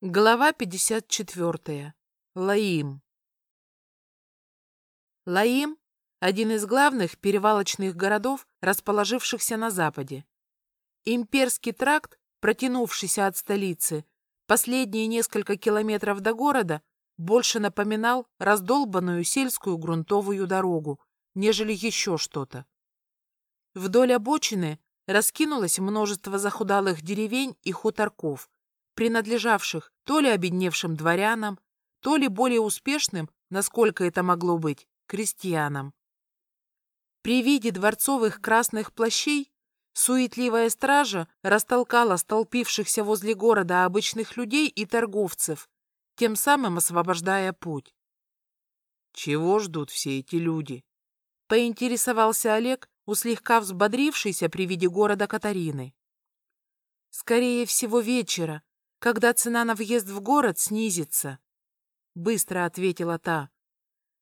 Глава 54. Лаим. Лаим – один из главных перевалочных городов, расположившихся на западе. Имперский тракт, протянувшийся от столицы, последние несколько километров до города, больше напоминал раздолбанную сельскую грунтовую дорогу, нежели еще что-то. Вдоль обочины раскинулось множество захудалых деревень и хуторков – принадлежавших то ли обедневшим дворянам, то ли более успешным, насколько это могло быть, крестьянам. При виде дворцовых красных плащей суетливая стража растолкала столпившихся возле города обычных людей и торговцев, тем самым освобождая путь. «Чего ждут все эти люди?» — поинтересовался Олег, у слегка взбодрившейся при виде города Катарины. «Скорее всего, вечера, когда цена на въезд в город снизится. Быстро ответила та.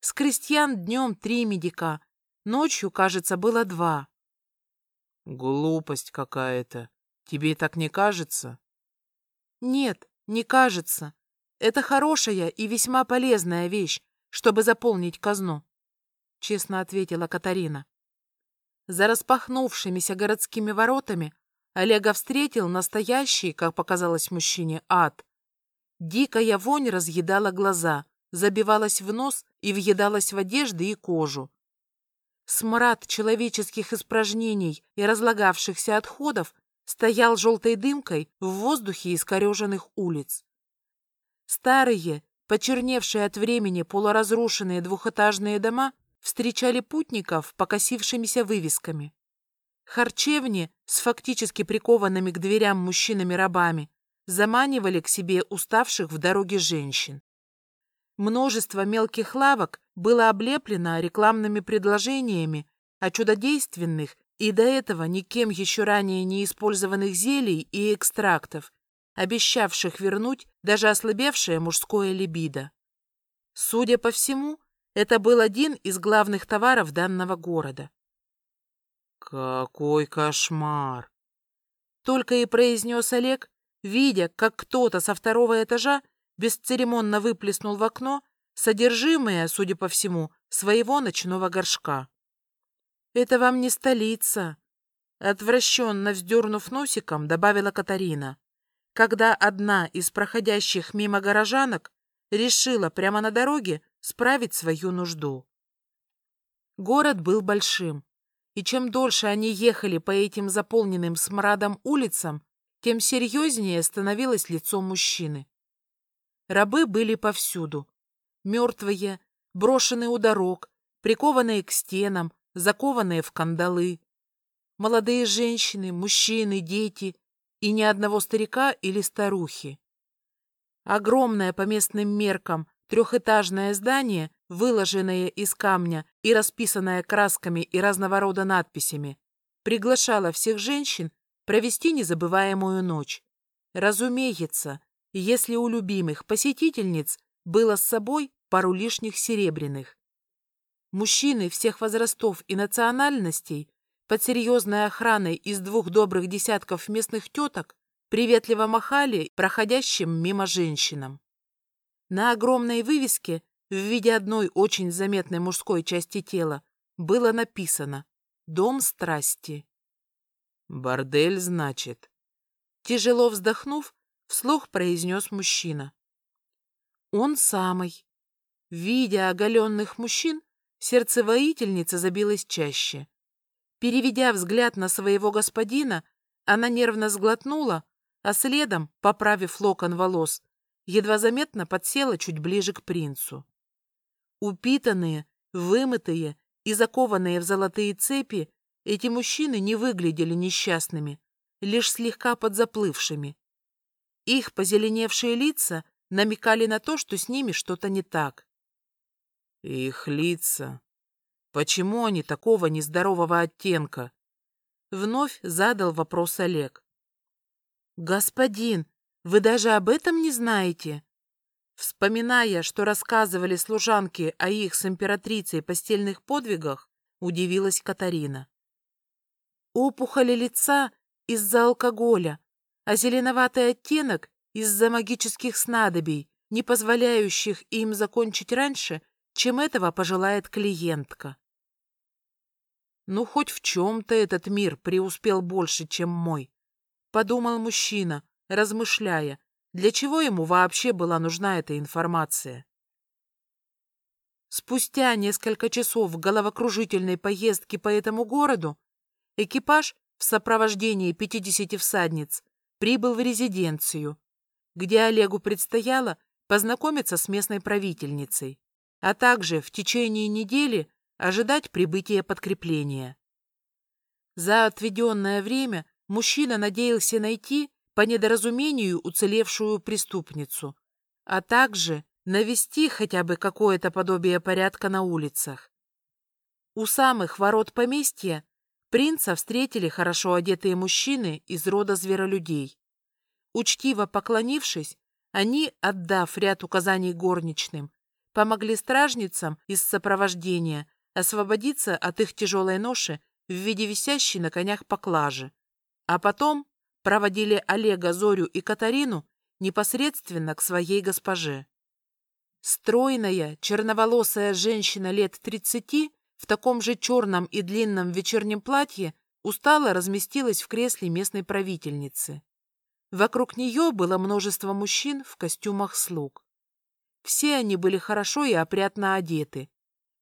С крестьян днем три медика, ночью, кажется, было два. Глупость какая-то. Тебе так не кажется? Нет, не кажется. Это хорошая и весьма полезная вещь, чтобы заполнить казну, честно ответила Катарина. За распахнувшимися городскими воротами Олега встретил настоящий, как показалось мужчине, ад. Дикая вонь разъедала глаза, забивалась в нос и въедалась в одежды и кожу. Смрад человеческих испражнений и разлагавшихся отходов стоял желтой дымкой в воздухе искореженных улиц. Старые, почерневшие от времени полуразрушенные двухэтажные дома встречали путников покосившимися вывесками. Харчевни с фактически прикованными к дверям мужчинами-рабами заманивали к себе уставших в дороге женщин. Множество мелких лавок было облеплено рекламными предложениями о чудодейственных и до этого никем еще ранее не использованных зелий и экстрактов, обещавших вернуть даже ослабевшее мужское либидо. Судя по всему, это был один из главных товаров данного города. «Какой кошмар!» Только и произнес Олег, видя, как кто-то со второго этажа бесцеремонно выплеснул в окно содержимое, судя по всему, своего ночного горшка. «Это вам не столица», — отвращенно вздернув носиком, добавила Катарина, когда одна из проходящих мимо горожанок решила прямо на дороге справить свою нужду. Город был большим, и чем дольше они ехали по этим заполненным смрадом улицам, тем серьезнее становилось лицо мужчины. Рабы были повсюду. Мертвые, брошенные у дорог, прикованные к стенам, закованные в кандалы. Молодые женщины, мужчины, дети и ни одного старика или старухи. Огромное по местным меркам трехэтажное здание выложенное из камня и расписанное красками и разного рода надписями, приглашала всех женщин провести незабываемую ночь. Разумеется, если у любимых посетительниц было с собой пару лишних серебряных. Мужчины всех возрастов и национальностей под серьезной охраной из двух добрых десятков местных теток приветливо махали проходящим мимо женщинам. На огромной вывеске в виде одной очень заметной мужской части тела было написано «Дом страсти». «Бордель, значит?» Тяжело вздохнув, вслух произнес мужчина. «Он самый». Видя оголенных мужчин, сердце воительницы забилось чаще. Переведя взгляд на своего господина, она нервно сглотнула, а следом, поправив локон волос, едва заметно подсела чуть ближе к принцу. Упитанные, вымытые и закованные в золотые цепи, эти мужчины не выглядели несчастными, лишь слегка подзаплывшими. Их позеленевшие лица намекали на то, что с ними что-то не так. Их лица. Почему они такого нездорового оттенка? Вновь задал вопрос Олег. Господин, вы даже об этом не знаете? Вспоминая, что рассказывали служанки о их с императрицей постельных подвигах, удивилась Катарина. Опухоли лица из-за алкоголя, а зеленоватый оттенок из-за магических снадобий, не позволяющих им закончить раньше, чем этого пожелает клиентка. Ну, хоть в чем-то этот мир преуспел больше, чем мой, подумал мужчина, размышляя, для чего ему вообще была нужна эта информация. Спустя несколько часов головокружительной поездки по этому городу экипаж в сопровождении 50 всадниц прибыл в резиденцию, где Олегу предстояло познакомиться с местной правительницей, а также в течение недели ожидать прибытия подкрепления. За отведенное время мужчина надеялся найти по недоразумению уцелевшую преступницу, а также навести хотя бы какое-то подобие порядка на улицах. У самых ворот поместья принца встретили хорошо одетые мужчины из рода зверолюдей. Учтиво поклонившись, они, отдав ряд указаний горничным, помогли стражницам из сопровождения освободиться от их тяжелой ноши в виде висящей на конях поклажи, а потом проводили Олега, Зорю и Катарину непосредственно к своей госпоже. Стройная, черноволосая женщина лет тридцати в таком же черном и длинном вечернем платье устало разместилась в кресле местной правительницы. Вокруг нее было множество мужчин в костюмах слуг. Все они были хорошо и опрятно одеты.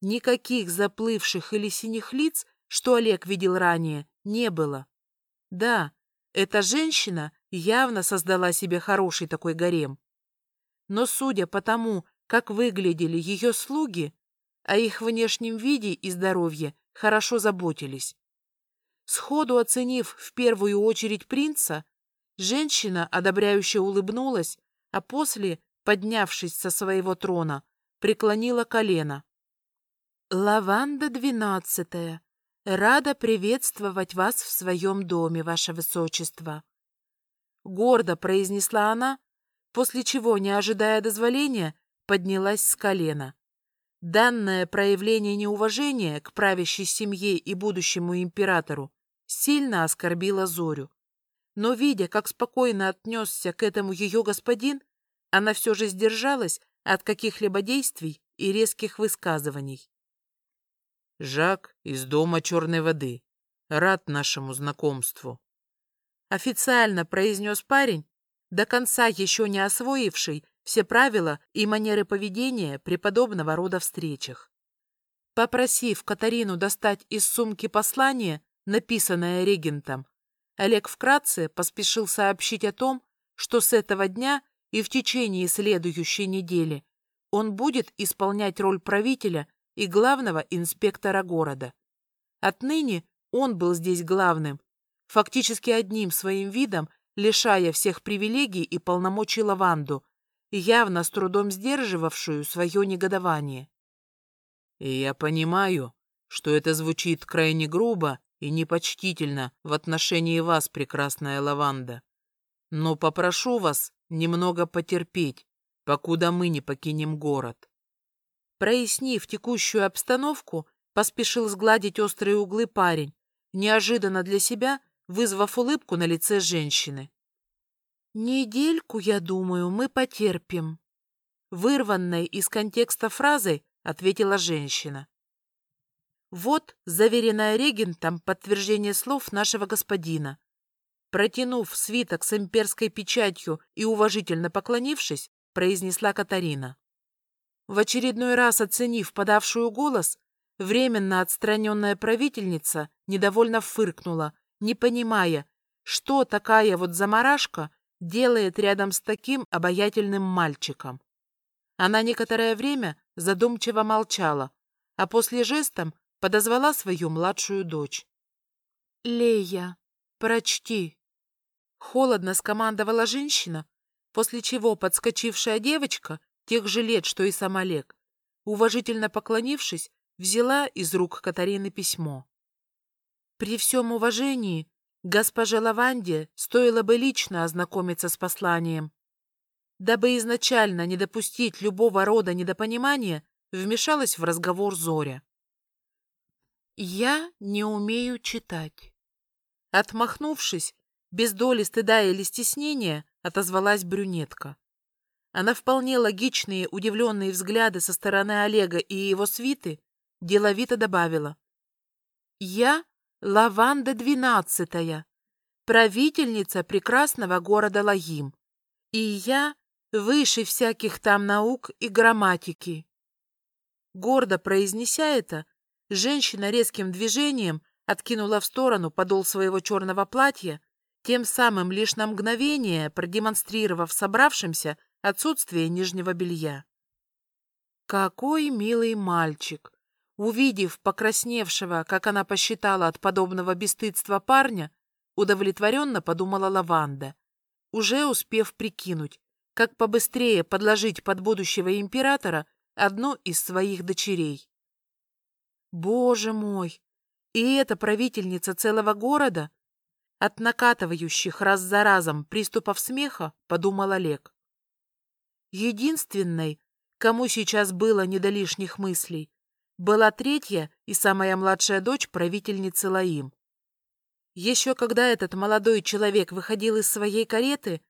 Никаких заплывших или синих лиц, что Олег видел ранее, не было. Да, эта женщина явно создала себе хороший такой гарем. Но судя по тому, как выглядели ее слуги, о их внешнем виде и здоровье хорошо заботились. Сходу оценив в первую очередь принца, Женщина одобряюще улыбнулась, а после, поднявшись со своего трона, преклонила колено. «Лаванда двенадцатая, рада приветствовать вас в своем доме, ваше высочество!» Гордо произнесла она, после чего, не ожидая дозволения, поднялась с колена. Данное проявление неуважения к правящей семье и будущему императору сильно оскорбило Зорю. Но, видя, как спокойно отнесся к этому ее господин, она все же сдержалась от каких-либо действий и резких высказываний. «Жак из дома черной воды. Рад нашему знакомству», — официально произнес парень, до конца еще не освоивший все правила и манеры поведения при подобного рода встречах. Попросив Катарину достать из сумки послание, написанное регентом, Олег вкратце поспешил сообщить о том, что с этого дня и в течение следующей недели он будет исполнять роль правителя и главного инспектора города. Отныне он был здесь главным, фактически одним своим видом лишая всех привилегий и полномочий Лаванду, явно с трудом сдерживавшую свое негодование. И я понимаю, что это звучит крайне грубо и непочтительно в отношении вас, прекрасная лаванда. Но попрошу вас немного потерпеть, покуда мы не покинем город. Прояснив текущую обстановку, поспешил сгладить острые углы парень, неожиданно для себя вызвав улыбку на лице женщины. «Недельку, я думаю, мы потерпим», — вырванной из контекста фразой ответила женщина. Вот заверенное регентом подтверждение слов нашего господина. Протянув свиток с имперской печатью и уважительно поклонившись, произнесла Катарина. В очередной раз оценив подавшую голос, временно отстраненная правительница недовольно фыркнула, не понимая, что такая вот заморашка делает рядом с таким обаятельным мальчиком. Она некоторое время задумчиво молчала, а после жестом подозвала свою младшую дочь. «Лея, прочти!» Холодно скомандовала женщина, после чего подскочившая девочка, тех же лет, что и сам Олег, уважительно поклонившись, взяла из рук Катарины письмо. При всем уважении госпоже Лаванде стоило бы лично ознакомиться с посланием. Дабы изначально не допустить любого рода недопонимания, вмешалась в разговор Зоря. Я не умею читать. Отмахнувшись, без доли стыда или стеснения, отозвалась брюнетка. А на вполне логичные удивленные взгляды со стороны Олега и его свиты деловито добавила. «Я Лаванда двенадцатая, правительница прекрасного города Лагим, и я выше всяких там наук и грамматики». Гордо произнеся это, женщина резким движением откинула в сторону подол своего черного платья, тем самым лишь на мгновение продемонстрировав собравшимся отсутствие нижнего белья. Какой милый мальчик! Увидев покрасневшего, как она посчитала от подобного бесстыдства парня, удовлетворенно подумала Лаванда, уже успев прикинуть, как побыстрее подложить под будущего императора одну из своих дочерей. Боже мой! И эта правительница целого города? От накатывающих раз за разом приступов смеха подумал Олег. Единственной, кому сейчас было не до лишних мыслей, была третья и самая младшая дочь правительницы Лаим. Еще когда этот молодой человек выходил из своей кареты,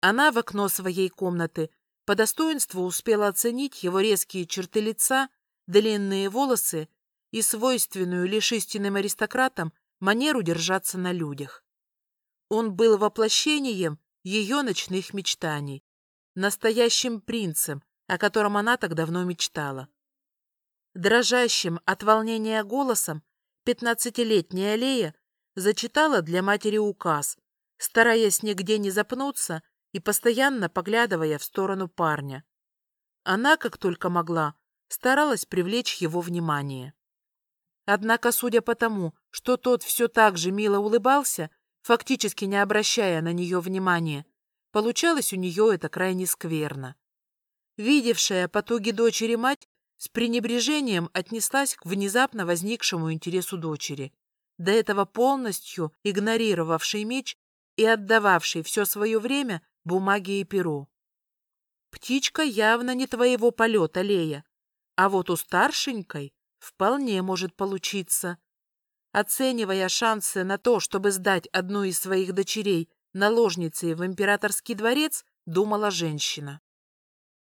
она в окно своей комнаты по достоинству успела оценить его резкие черты лица, длинные волосы и свойственную лишь истинным аристократам манеру держаться на людях. Он был воплощением ее ночных мечтаний, настоящим принцем, о котором она так давно мечтала. Дрожащим от волнения голосом пятнадцатилетняя Лея зачитала для матери указ, стараясь нигде не запнуться и постоянно поглядывая в сторону парня. Она, как только могла, старалась привлечь его внимание. Однако, судя по тому, что тот все так же мило улыбался, фактически не обращая на нее внимания, получалось у нее это крайне скверно. Видевшая потуги дочери мать с пренебрежением отнеслась к внезапно возникшему интересу дочери, до этого полностью игнорировавшей меч и отдававшей все свое время бумаге и перу. «Птичка явно не твоего полета, Лея, а вот у старшенькой вполне может получиться. Оценивая шансы на то, чтобы сдать одну из своих дочерей наложницей в императорский дворец, думала женщина.